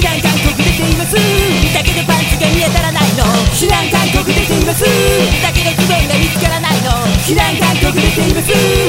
避難勧告出ています。見たけどパンツが見当たらないの。避難勧告出ています。見たけど綺麗が見つからないの。避難勧告出ています。